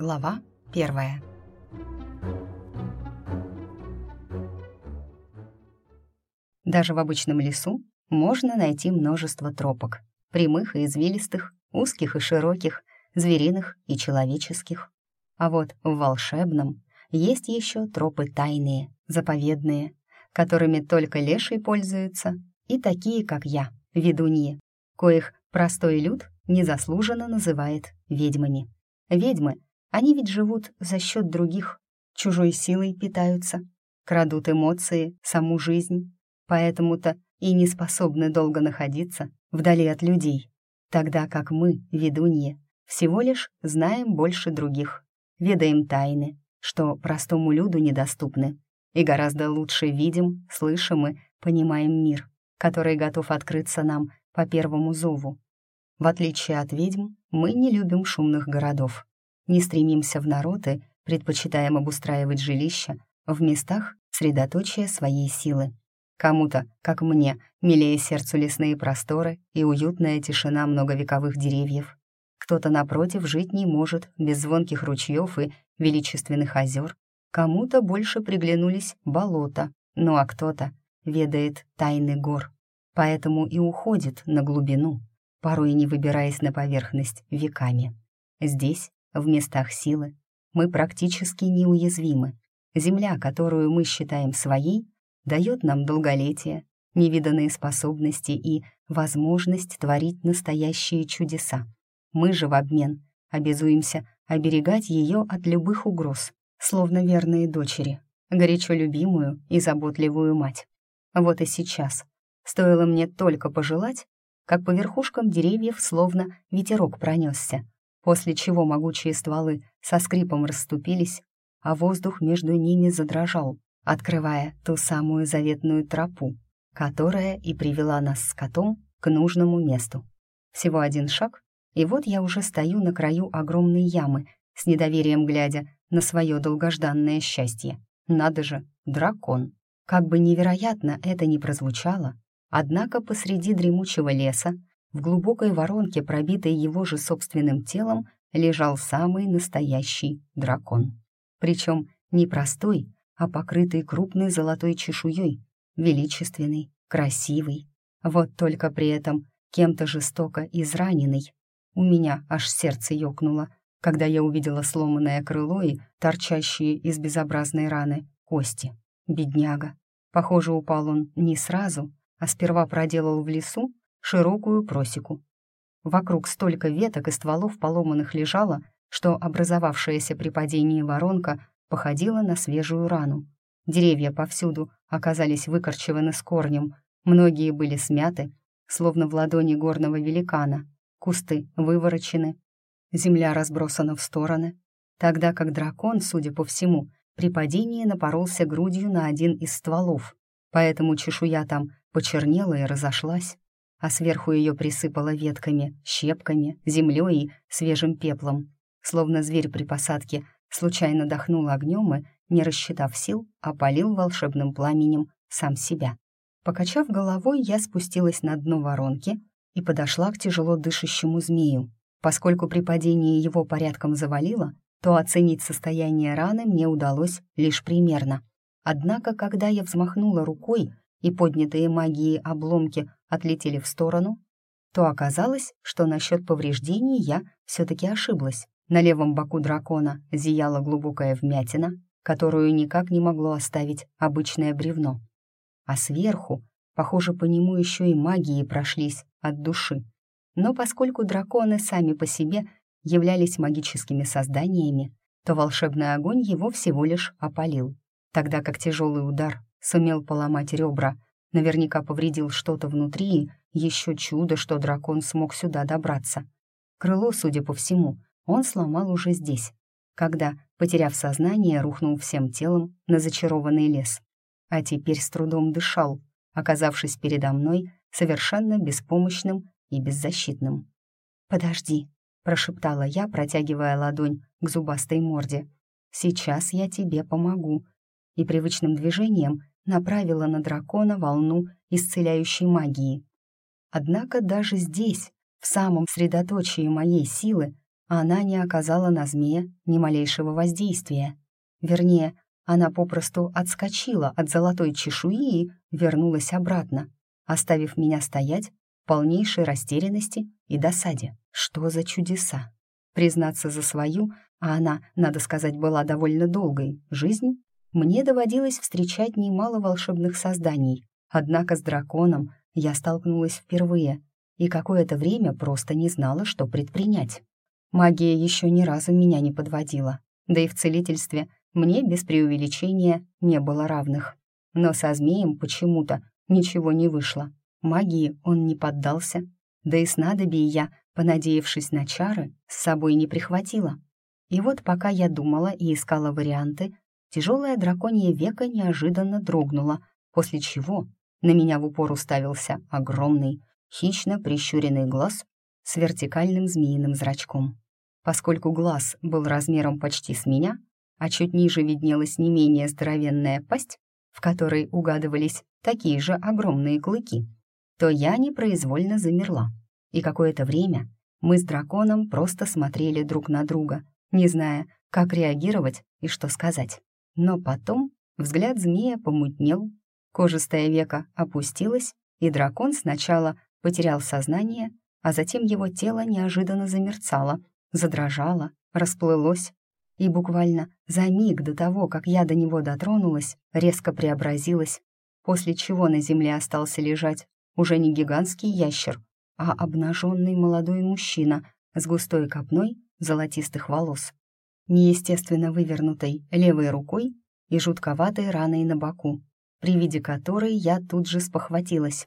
Глава первая. Даже в обычном лесу можно найти множество тропок. Прямых и извилистых, узких и широких, звериных и человеческих. А вот в волшебном есть еще тропы тайные, заповедные, которыми только леший пользуется, и такие, как я, ведуньи, коих простой люд незаслуженно называет ведьмами. Ведьмы, они ведь живут за счет других, чужой силой питаются, крадут эмоции, саму жизнь, поэтому-то и не способны долго находиться вдали от людей, тогда как мы, ведуньи, всего лишь знаем больше других, ведаем тайны, что простому люду недоступны, и гораздо лучше видим, слышим и понимаем мир, который готов открыться нам по первому зову. В отличие от ведьм, мы не любим шумных городов, не стремимся в народ и предпочитаем обустраивать жилища в местах средоточия своей силы. Кому-то, как мне, милее сердцу лесные просторы и уютная тишина многовековых деревьев. Кто-то, напротив, жить не может без звонких ручьев и величественных озер. Кому-то больше приглянулись болота, ну а кто-то ведает тайны гор. Поэтому и уходит на глубину, порой не выбираясь на поверхность веками. Здесь, в местах силы, мы практически неуязвимы. Земля, которую мы считаем своей, дает нам долголетие, невиданные способности и возможность творить настоящие чудеса. Мы же в обмен обязуемся оберегать ее от любых угроз, словно верные дочери, горячо любимую и заботливую мать. Вот и сейчас. Стоило мне только пожелать, как по верхушкам деревьев словно ветерок пронесся, после чего могучие стволы со скрипом расступились, а воздух между ними задрожал, открывая ту самую заветную тропу, которая и привела нас с котом к нужному месту. Всего один шаг, и вот я уже стою на краю огромной ямы, с недоверием глядя на свое долгожданное счастье. Надо же, дракон. Как бы невероятно это ни прозвучало, однако посреди дремучего леса, в глубокой воронке, пробитой его же собственным телом, лежал самый настоящий дракон. Причем не простой, а покрытый крупной золотой чешуей, величественный, красивый. Вот только при этом кем-то жестоко израненный. У меня аж сердце ёкнуло, когда я увидела сломанное крыло и торчащие из безобразной раны кости. Бедняга. Похоже, упал он не сразу, а сперва проделал в лесу широкую просеку. Вокруг столько веток и стволов поломанных лежало, что образовавшаяся при падении воронка походила на свежую рану. Деревья повсюду оказались выкорчеваны с корнем, многие были смяты, словно в ладони горного великана, кусты выворочены, земля разбросана в стороны, тогда как дракон, судя по всему, при падении напоролся грудью на один из стволов, поэтому чешуя там почернела и разошлась, а сверху ее присыпало ветками, щепками, землей и свежим пеплом, словно зверь при посадке случайно дохнул огнем и, не рассчитав сил, опалил волшебным пламенем сам себя. Покачав головой, я спустилась на дно воронки и подошла к тяжело дышащему змею. Поскольку при падении его порядком завалило, то оценить состояние раны мне удалось лишь примерно. Однако, когда я взмахнула рукой и поднятые магией обломки отлетели в сторону, то оказалось, что насчет повреждений я все-таки ошиблась. На левом боку дракона зияла глубокая вмятина, которую никак не могло оставить обычное бревно. А сверху, похоже, по нему еще и магии прошлись от души. Но поскольку драконы сами по себе являлись магическими созданиями, то волшебный огонь его всего лишь опалил, тогда как тяжелый удар сумел поломать ребра, наверняка повредил что-то внутри, и еще чудо, что дракон смог сюда добраться. Крыло, судя по всему, он сломал уже здесь, когда, потеряв сознание, рухнул всем телом на зачарованный лес. А теперь с трудом дышал, оказавшись передо мной совершенно беспомощным и беззащитным. «Подожди», — прошептала я, протягивая ладонь к зубастой морде. «Сейчас я тебе помогу», и привычным движением направила на дракона волну исцеляющей магии. Однако даже здесь, в самом средоточии моей силы, она не оказала на змея ни малейшего воздействия. Вернее, она попросту отскочила от золотой чешуи и вернулась обратно, оставив меня стоять в полнейшей растерянности и досаде. Что за чудеса? Признаться за свою, а она, надо сказать, была довольно долгой, жизнь, мне доводилось встречать немало волшебных созданий, однако с драконом я столкнулась впервые и какое-то время просто не знала, что предпринять. Магия еще ни разу меня не подводила, да и в целительстве мне без преувеличения не было равных. Но со змеем почему-то ничего не вышло. Магии он не поддался, да и снадобье я, понадеявшись на чары, с собой не прихватила. И вот пока я думала и искала варианты, тяжелое драконье веко неожиданно дрогнуло, после чего на меня в упор уставился огромный, хищно прищуренный глаз с вертикальным змеиным зрачком. Поскольку глаз был размером почти с меня, а чуть ниже виднелась не менее здоровенная пасть, в которой угадывались такие же огромные клыки, то я непроизвольно замерла. И какое-то время мы с драконом просто смотрели друг на друга, не зная, как реагировать и что сказать. Но потом взгляд змея помутнел, кожистое веко опустилось, и дракон сначала потерял сознание, а затем его тело неожиданно замерцало, задрожало, расплылось, и буквально за миг до того, как я до него дотронулась, резко преобразилась, после чего на земле остался лежать уже не гигантский ящер, а обнаженный молодой мужчина с густой копной золотистых волос, неестественно вывернутой левой рукой и жутковатой раной на боку, при виде которой я тут же спохватилась.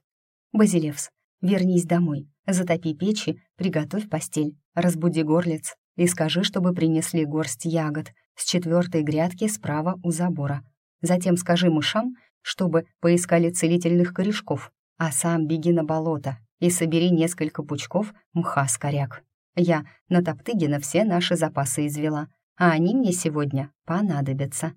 «Базилевс, вернись домой, затопи печи, приготовь постель, разбуди горлиц и скажи, чтобы принесли горсть ягод с четвертой грядки справа у забора. Затем скажи мышам, чтобы поискали целительных корешков, а сам беги на болото и собери несколько пучков мха с коряк. Я на Топтыгина все наши запасы извела, а они мне сегодня понадобятся».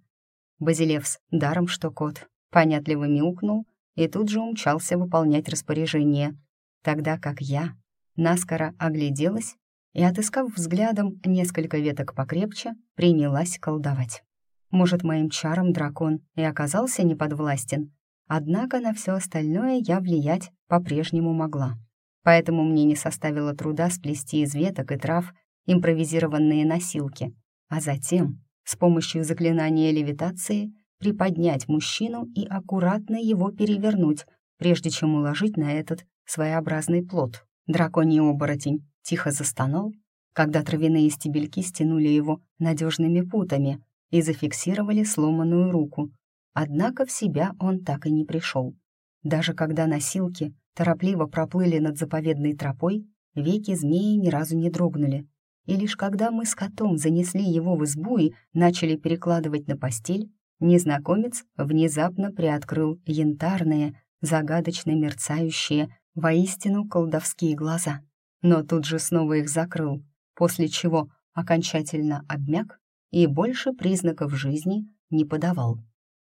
Базилевс, даром что кот, понятливо мяукнул и тут же умчался выполнять распоряжение, тогда как я наскоро огляделась и, отыскав взглядом несколько веток покрепче, принялась колдовать. Может, моим чаром дракон и оказался неподвластен, однако на все остальное я влиять по-прежнему могла. Поэтому мне не составило труда сплести из веток и трав импровизированные носилки, а затем, с помощью заклинания левитации, приподнять мужчину и аккуратно его перевернуть, прежде чем уложить на этот своеобразный плод. Драконий оборотень тихо застонал, когда травяные стебельки стянули его надежными путами и зафиксировали сломанную руку. Однако в себя он так и не пришел. Даже когда носилки торопливо проплыли над заповедной тропой, веки змеи ни разу не дрогнули. И лишь когда мы с котом занесли его в избу и начали перекладывать на постель, незнакомец внезапно приоткрыл янтарные, загадочно мерцающие, воистину колдовские глаза но тут же снова их закрыл, после чего окончательно обмяк и больше признаков жизни не подавал.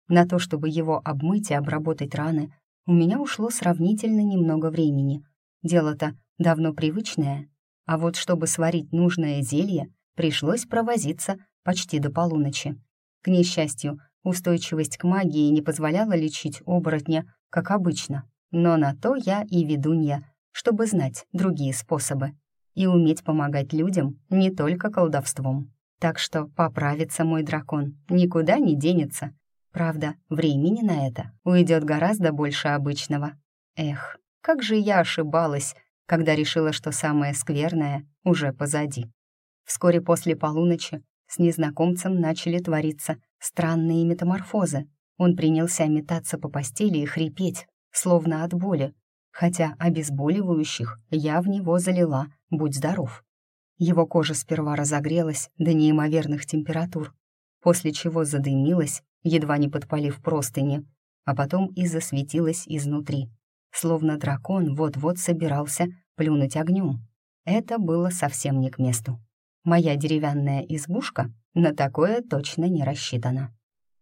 На то, чтобы его обмыть и обработать раны, у меня ушло сравнительно немного времени. Дело-то давно привычное, а вот чтобы сварить нужное зелье, пришлось провозиться почти до полуночи. К несчастью, устойчивость к магии не позволяла лечить оборотня, как обычно, но на то я и ведунья, чтобы знать другие способы и уметь помогать людям не только колдовством. Так что поправится мой дракон, никуда не денется. Правда, времени на это уйдет гораздо больше обычного. Эх, как же я ошибалась, когда решила, что самое скверное уже позади. Вскоре после полуночи с незнакомцем начали твориться странные метаморфозы. Он принялся метаться по постели и хрипеть, словно от боли, хотя обезболивающих я в него залила, будь здоров. Его кожа сперва разогрелась до неимоверных температур, после чего задымилась, едва не подпалив простыни, а потом и засветилась изнутри, словно дракон вот-вот собирался плюнуть огнем. Это было совсем не к месту. Моя деревянная избушка на такое точно не рассчитана.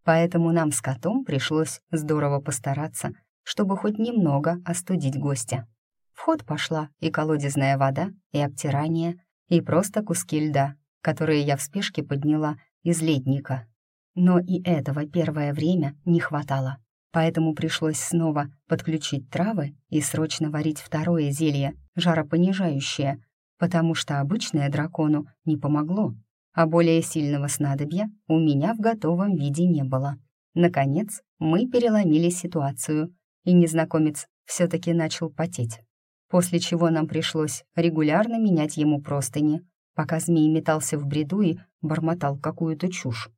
Поэтому нам с котом пришлось здорово постараться — чтобы хоть немного остудить гостя. В ход пошла и колодезная вода, и обтирание, и просто куски льда, которые я в спешке подняла из ледника. Но и этого первое время не хватало, поэтому пришлось снова подключить травы и срочно варить второе зелье, жаропонижающее, потому что обычное дракону не помогло, а более сильного снадобья у меня в готовом виде не было. Наконец, мы переломили ситуацию, и незнакомец все-таки начал потеть. После чего нам пришлось регулярно менять ему простыни, пока змей метался в бреду и бормотал какую-то чушь.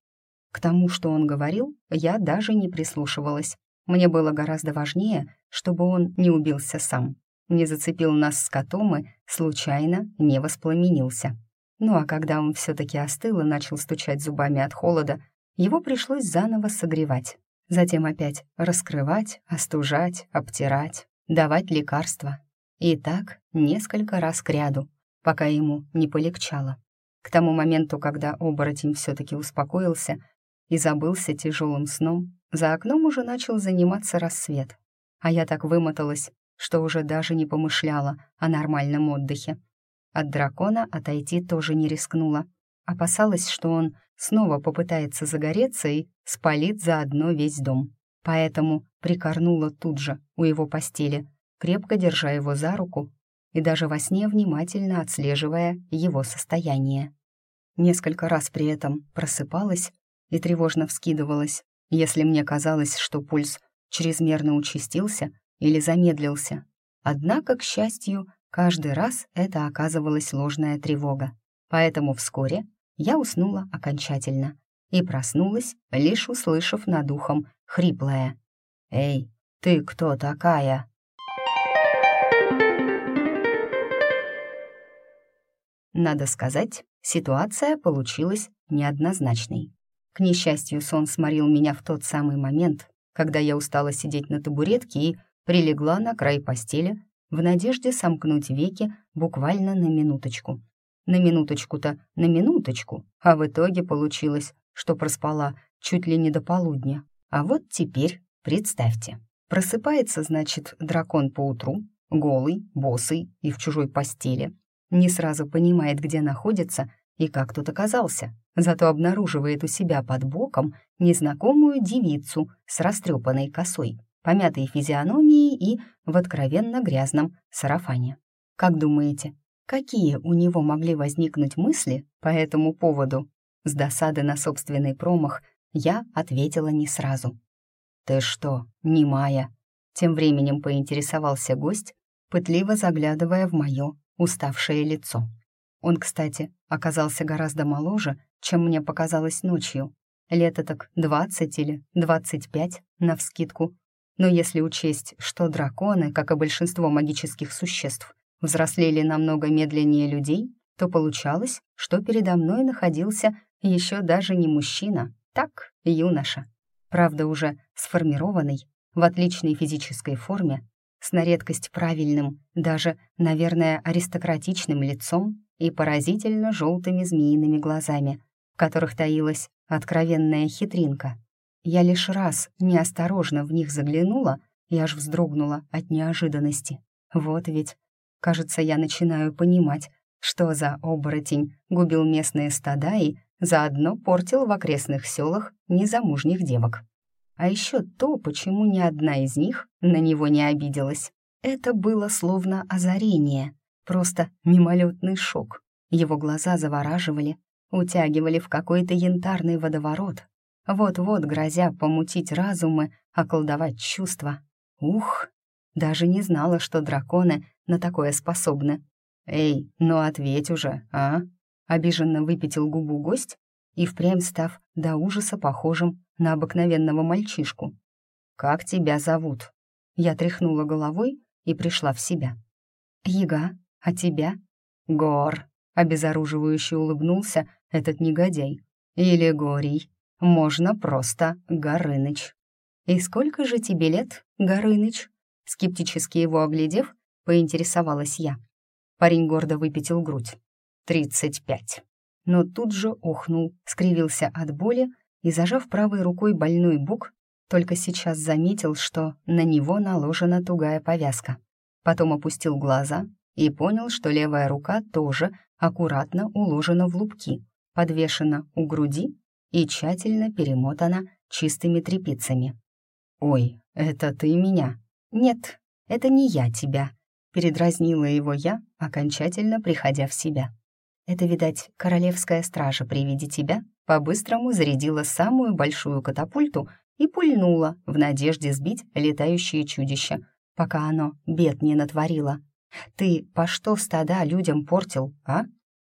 К тому, что он говорил, я даже не прислушивалась. Мне было гораздо важнее, чтобы он не убился сам, не зацепил нас с котом и случайно не воспламенился. Ну а когда он все-таки остыл и начал стучать зубами от холода, его пришлось заново согревать. Затем опять раскрывать, остужать, обтирать, давать лекарства. И так несколько раз кряду, пока ему не полегчало. К тому моменту, когда оборотень все-таки успокоился и забылся тяжелым сном, за окном уже начал заниматься рассвет. А я так вымоталась, что уже даже не помышляла о нормальном отдыхе. От дракона отойти тоже не рискнула. Опасалась, что он снова попытается загореться и спалит заодно весь дом. Поэтому прикорнула тут же у его постели, крепко держа его за руку и даже во сне внимательно отслеживая его состояние. Несколько раз при этом просыпалась и тревожно вскидывалась, если мне казалось, что пульс чрезмерно участился или замедлился. Однако, к счастью, каждый раз это оказывалась ложная тревога. Поэтому вскоре я уснула окончательно и проснулась, лишь услышав над ухом хриплое «Эй, ты кто такая?» Надо сказать, ситуация получилась неоднозначной. К несчастью, сон сморил меня в тот самый момент, когда я устала сидеть на табуретке и прилегла на край постели в надежде сомкнуть веки буквально на минуточку. На минуточку-то на минуточку, а в итоге получилось, что проспала чуть ли не до полудня. А вот теперь представьте. Просыпается, значит, дракон поутру, голый, босый и в чужой постели. Не сразу понимает, где находится и как тут оказался. Зато обнаруживает у себя под боком незнакомую девицу с растрепанной косой помятой физиономией и в откровенно грязном сарафане. Как думаете, какие у него могли возникнуть мысли по этому поводу? С досады на собственный промах я ответила не сразу. «Ты что, не Майя?» Тем временем поинтересовался гость, пытливо заглядывая в мое уставшее лицо. Он, кстати, оказался гораздо моложе, чем мне показалось ночью. Лет так двадцать или двадцать пять, навскидку. Но если учесть, что драконы, как и большинство магических существ, взрослели намного медленнее людей, то получалось, что передо мной находился еще даже не мужчина, так, юноша. Правда, уже сформированный, в отличной физической форме, с на редкость правильным, даже, наверное, аристократичным лицом и поразительно желтыми змеиными глазами, в которых таилась откровенная хитринка. Я лишь раз неосторожно в них заглянула и аж вздрогнула от неожиданности. Вот ведь, кажется, я начинаю понимать, что за оборотень губил местные стада и заодно портил в окрестных селах незамужних девок. А еще то, почему ни одна из них на него не обиделась. Это было словно озарение, просто мимолетный шок. Его глаза завораживали, утягивали в какой-то янтарный водоворот, вот-вот грозя помутить разумы, околдовать чувства. Ух, даже не знала, что драконы на такое способны. «Эй, ну ответь уже, а?» Обиженно выпятил губу гость и впрямь став до ужаса похожим на обыкновенного мальчишку. «Как тебя зовут?» Я тряхнула головой и пришла в себя. «Яга, а тебя?» «Гор», — обезоруживающе улыбнулся этот негодяй. «Или Горий, можно просто Горыныч. «И сколько же тебе лет, Горыныч?» Скептически его оглядев, поинтересовалась я. Парень гордо выпятил грудь. «Тридцать пять». Но тут же ухнул, скривился от боли и, зажав правой рукой больной бок, только сейчас заметил, что на него наложена тугая повязка. Потом опустил глаза и понял, что левая рука тоже аккуратно уложена в лупки, подвешена у груди и тщательно перемотана чистыми тряпицами. «Ой, это ты меня?» «Нет, это не я тебя», — передразнила его я, окончательно приходя в себя. «Это, видать, королевская стража при виде тебя по-быстрому зарядила самую большую катапульту и пульнула в надежде сбить летающее чудище, пока оно бед не натворило. Ты по что стада людям портил, а?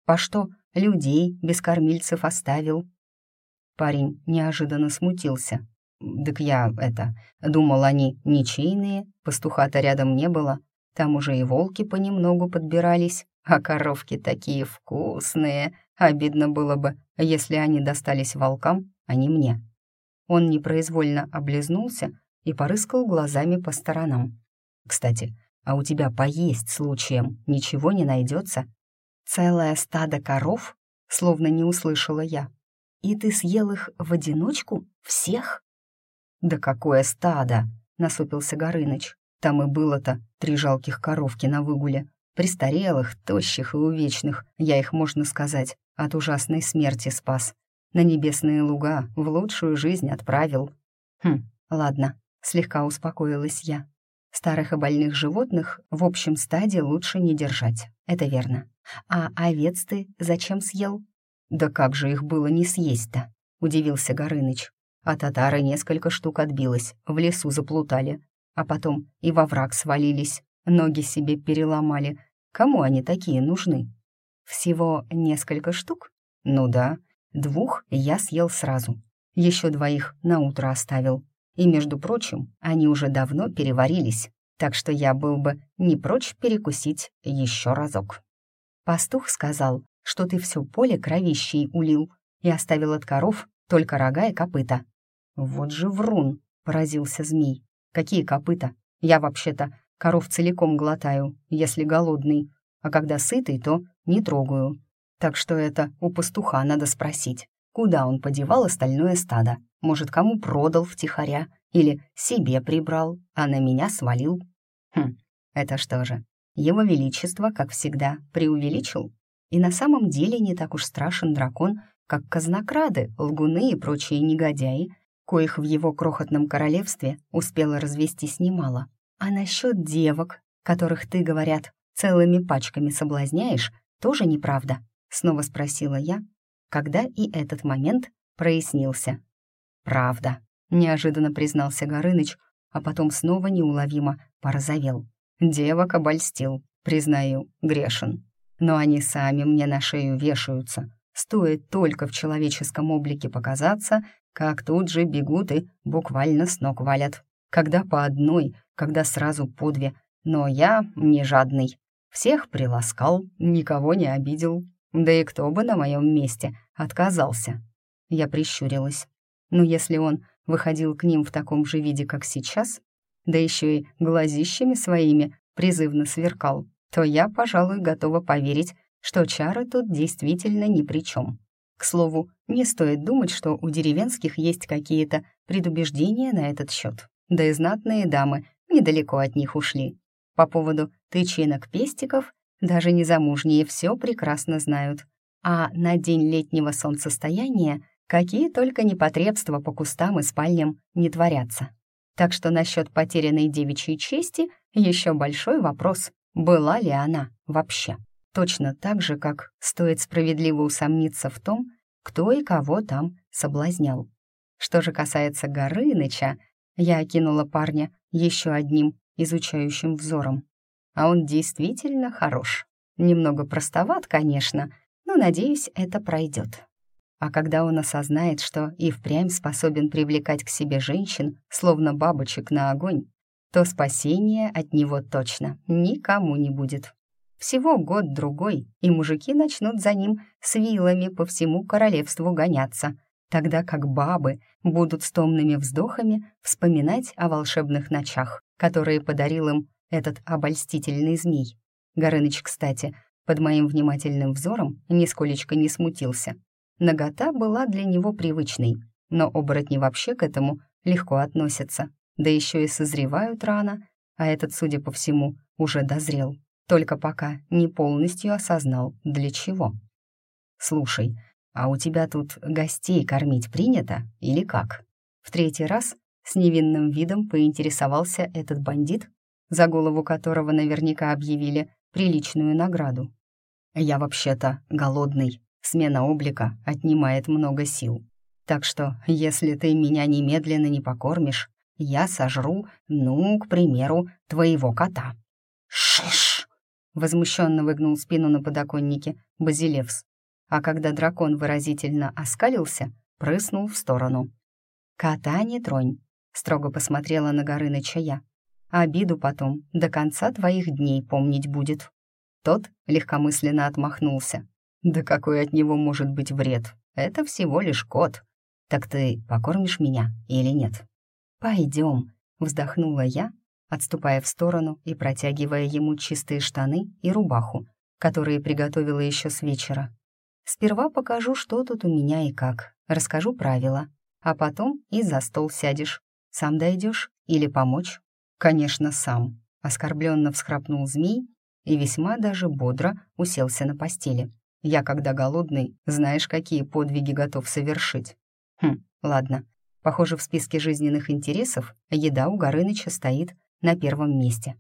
По что людей без кормильцев оставил?» Парень неожиданно смутился. «Так я, это, думал, они ничейные, пастуха-то рядом не было, там уже и волки понемногу подбирались, а коровки такие вкусные, обидно было бы, если они достались волкам, а не мне». Он непроизвольно облизнулся и порыскал глазами по сторонам. «Кстати, а у тебя поесть случаем ничего не найдется?» «Целое стадо коров?» Словно не услышала я. «И ты съел их в одиночку? Всех?» «Да какое стадо!» — насупился Горыныч. «Там и было-то три жалких коровки на выгуле. Престарелых, тощих и увечных, я их, можно сказать, от ужасной смерти спас. На небесные луга в лучшую жизнь отправил. Хм, ладно, слегка успокоилась я. Старых и больных животных в общем стаде лучше не держать, это верно. А овец ты зачем съел? Да как же их было не съесть-то? Удивился Горыныч. А татары несколько штук отбилось, в лесу заплутали, а потом и во враг свалились, ноги себе переломали. Кому они такие нужны? Всего несколько штук? Ну да, двух я съел сразу. Еще двоих на утро оставил. И, между прочим, они уже давно переварились, так что я был бы не прочь перекусить еще разок. Пастух сказал, что ты все поле кровищей улил и оставил от коров только рога и копыта. Вот же врун, поразился змей. Какие копыта? Я вообще-то коров целиком глотаю, если голодный, а когда сытый, то не трогаю. Так что это у пастуха надо спросить, куда он подевал остальное стадо. Может, кому продал втихаря или себе прибрал, а на меня свалил. Хм, это что же, его величество, как всегда, преувеличил? И на самом деле не так уж страшен дракон, как казнокрады, лгуны и прочие негодяи, коих в его крохотном королевстве успело развестись немало. А насчет девок, которых ты, говорят, целыми пачками соблазняешь, тоже неправда?» — снова спросила я, когда и этот момент прояснился. «Правда», — неожиданно признался Горыныч, а потом снова неуловимо порозовел. «Девок обольстил, признаю, грешен. Но они сами мне на шею вешаются. Стоит только в человеческом облике показаться, как тут же бегут и буквально с ног валят. Когда по одной, когда сразу по две. Но я не жадный. Всех приласкал, никого не обидел. Да и кто бы на моем месте отказался. Я прищурилась. Но если он выходил к ним в таком же виде, как сейчас, да еще и глазищами своими призывно сверкал, то я, пожалуй, готова поверить, что чары тут действительно ни при чем. К слову, не стоит думать, что у деревенских есть какие-то предубеждения на этот счет. Да и знатные дамы недалеко от них ушли. По поводу тычинок пестиков даже незамужние все прекрасно знают. А на день летнего солнцестояния какие только непотребства по кустам и спальням не творятся. Так что насчет потерянной девичьей чести еще большой вопрос, была ли она вообще. Точно так же, как стоит справедливо усомниться в том, кто и кого там соблазнял. Что же касается Горыныча, я окинула парня еще одним изучающим взором. А он действительно хорош. Немного простоват, конечно, но, надеюсь, это пройдет. А когда он осознает, что и впрямь способен привлекать к себе женщин, словно бабочек на огонь, то спасения от него точно никому не будет. Всего год-другой, и мужики начнут за ним с вилами по всему королевству гоняться, тогда как бабы будут с томными вздохами вспоминать о волшебных ночах, которые подарил им этот обольстительный змей. Горыныч, кстати, под моим внимательным взором нисколечко не смутился. Нагота была для него привычной, но оборотни вообще к этому легко относятся, да еще и созревают рано, а этот, судя по всему, уже дозрел. только пока не полностью осознал, для чего. «Слушай, а у тебя тут гостей кормить принято или как?» В третий раз с невинным видом поинтересовался этот бандит, за голову которого наверняка объявили приличную награду. «Я вообще-то голодный, смена облика отнимает много сил. Так что, если ты меня немедленно не покормишь, я сожру, ну, к примеру, твоего кота». «Шиш!» — возмущенно выгнул спину на подоконнике Базилевс, а когда дракон выразительно оскалился, прыснул в сторону. «Кота не тронь», — строго посмотрела на Горыныча я. «Обиду потом до конца твоих дней помнить будет». Тот легкомысленно отмахнулся. «Да какой от него может быть вред? Это всего лишь кот. Так ты покормишь меня или нет?» «Пойдем», — вздохнула я, отступая в сторону и протягивая ему чистые штаны и рубаху, которые приготовила еще с вечера. «Сперва покажу, что тут у меня и как, расскажу правила, а потом и за стол сядешь. Сам дойдешь или помочь?» «Конечно, сам», — оскорбленно всхрапнул змей и весьма даже бодро уселся на постели. «Я, когда голодный, знаешь, какие подвиги готов совершить?» «Хм, ладно, Похоже, в списке жизненных интересов еда у Горыныча стоит на первом месте.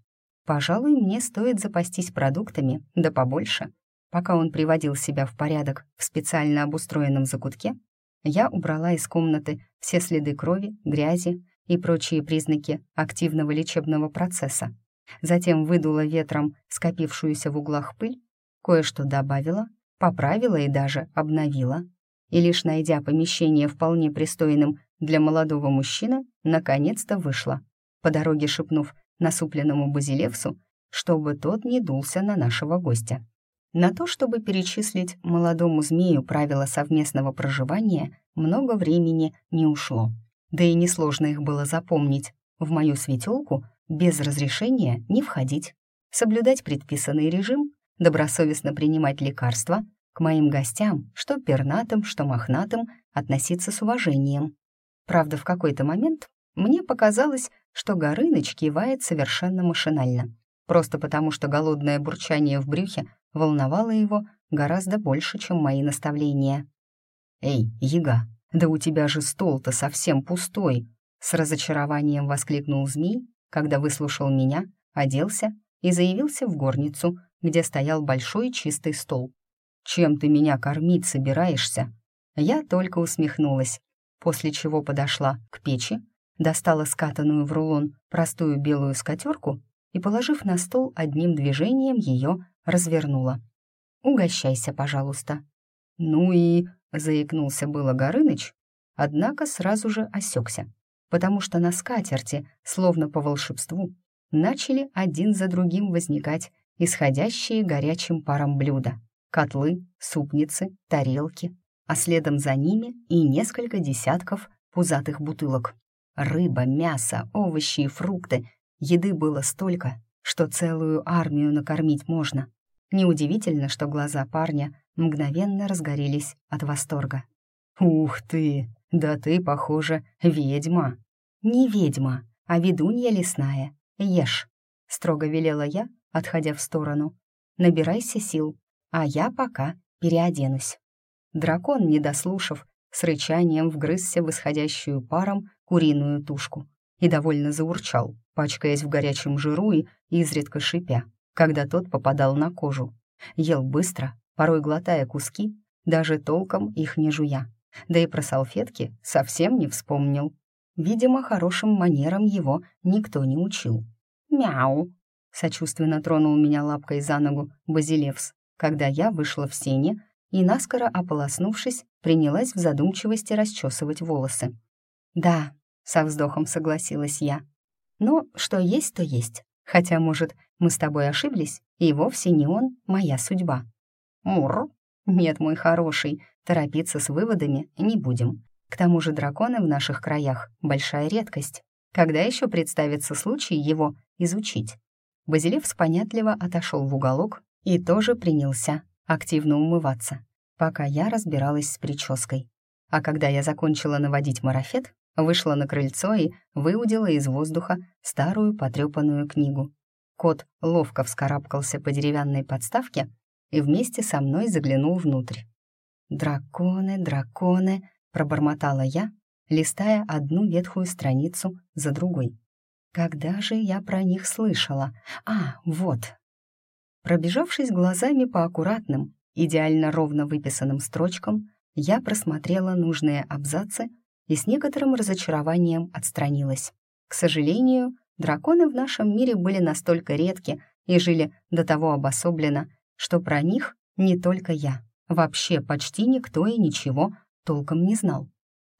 Пожалуй, мне стоит запастись продуктами, да побольше. Пока он приводил себя в порядок в специально обустроенном закутке, я убрала из комнаты все следы крови, грязи и прочие признаки активного лечебного процесса. Затем выдула ветром скопившуюся в углах пыль, кое-что добавила, поправила и даже обновила. И лишь найдя помещение вполне пристойным для молодого мужчины наконец-то вышла, по дороге шепнув насупленному Базилевсу, чтобы тот не дулся на нашего гостя. На то, чтобы перечислить молодому змею правила совместного проживания, много времени не ушло. Да и несложно их было запомнить. В мою светелку без разрешения не входить, соблюдать предписанный режим, добросовестно принимать лекарства, к моим гостям, что пернатым, что мохнатым, относиться с уважением, Правда, в какой-то момент мне показалось, что Горыныч кивает совершенно машинально, просто потому что голодное бурчание в брюхе волновало его гораздо больше, чем мои наставления. «Эй, яга, да у тебя же стол-то совсем пустой!» С разочарованием воскликнул змей, когда выслушал меня, оделся и заявился в горницу, где стоял большой чистый стол. «Чем ты меня кормить собираешься?» Я только усмехнулась после чего подошла к печи, достала скатанную в рулон простую белую скатерку и, положив на стол одним движением, ее развернула. «Угощайся, пожалуйста». «Ну и...» — заикнулся было Горыныч, однако сразу же осекся, потому что на скатерти, словно по волшебству, начали один за другим возникать исходящие горячим паром блюда. Котлы, супницы, тарелки, а следом за ними и несколько десятков пузатых бутылок. Рыба, мясо, овощи и фрукты. Еды было столько, что целую армию накормить можно. Неудивительно, что глаза парня мгновенно разгорелись от восторга. «Ух ты! Да ты, похоже, ведьма!» «Не ведьма, а ведунья лесная. Ешь!» — строго велела я, отходя в сторону. «Набирайся сил, а я пока переоденусь». Дракон, не дослушав, с рычанием вгрызся в исходящую паром куриную тушку и довольно заурчал, пачкаясь в горячем жиру и изредка шипя, когда тот попадал на кожу. Ел быстро, порой глотая куски, даже толком их не жуя. Да и про салфетки совсем не вспомнил. Видимо, хорошим манерам его никто не учил. «Мяу!» — сочувственно тронул меня лапкой за ногу Базилевс, когда я вышла в сене и, наскоро ополоснувшись, принялась в задумчивости расчесывать волосы. «Да», — со вздохом согласилась я. «Но что есть, то есть. Хотя, может, мы с тобой ошиблись, и вовсе не он моя судьба». «Мур?» «Нет, мой хороший, торопиться с выводами не будем. К тому же драконы в наших краях — большая редкость. Когда еще представится случай его изучить?» Базилев понятливо отошел в уголок и тоже принялся активно умываться, пока я разбиралась с прической. А когда я закончила наводить марафет, вышла на крыльцо и выудила из воздуха старую потрепанную книгу. Кот ловко вскарабкался по деревянной подставке и вместе со мной заглянул внутрь. «Драконы, драконы!» — пробормотала я, листая одну ветхую страницу за другой. «Когда же я про них слышала? А, вот!» Пробежавшись глазами по аккуратным, идеально ровно выписанным строчкам, я просмотрела нужные абзацы и с некоторым разочарованием отстранилась. К сожалению, драконы в нашем мире были настолько редки и жили до того обособленно, что про них не только я, вообще почти никто и ничего толком не знал.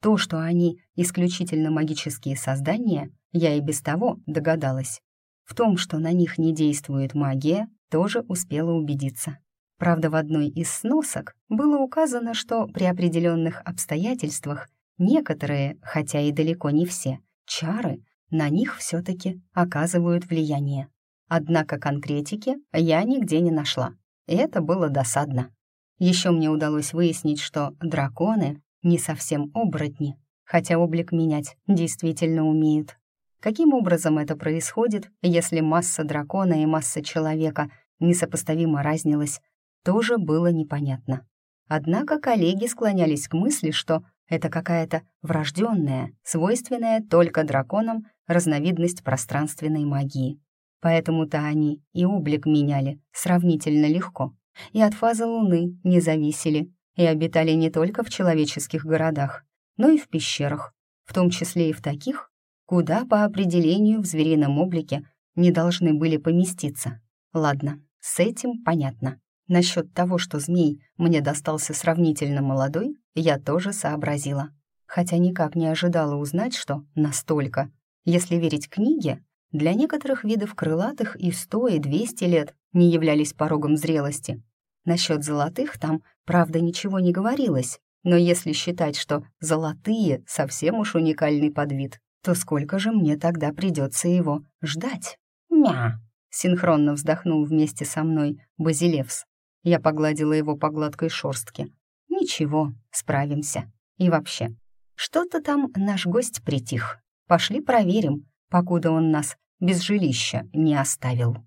То, что они исключительно магические создания, я и без того догадалась. В том, что на них не действует магия, тоже успела убедиться. Правда, в одной из сносок было указано, что при определенных обстоятельствах некоторые, хотя и далеко не все, чары на них все-таки оказывают влияние. Однако конкретики я нигде не нашла, и это было досадно. Еще мне удалось выяснить, что драконы не совсем оборотни, хотя облик менять действительно умеют. Каким образом это происходит, если масса дракона и масса человека несопоставимо разнилась, тоже было непонятно. Однако коллеги склонялись к мысли, что это какая-то врожденная, свойственная только драконам разновидность пространственной магии. Поэтому-то они и облик меняли сравнительно легко, и от фазы Луны не зависели, и обитали не только в человеческих городах, но и в пещерах, в том числе и в таких, куда по определению в зверином облике не должны были поместиться. Ладно, с этим понятно. Насчет того, что змей мне достался сравнительно молодой, я тоже сообразила. Хотя никак не ожидала узнать, что настолько. Если верить книге, для некоторых видов крылатых и сто, и двести лет не являлись порогом зрелости. Насчет золотых там, правда, ничего не говорилось, но если считать, что золотые совсем уж уникальный подвид, то сколько же мне тогда придется его ждать? Мя! Синхронно вздохнул вместе со мной Базилевс. Я погладила его по гладкой шорстке. «Ничего, справимся. И вообще, что-то там наш гость притих. Пошли проверим, покуда он нас без жилища не оставил».